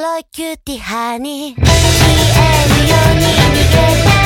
ロキューティハニー。えるように逃げた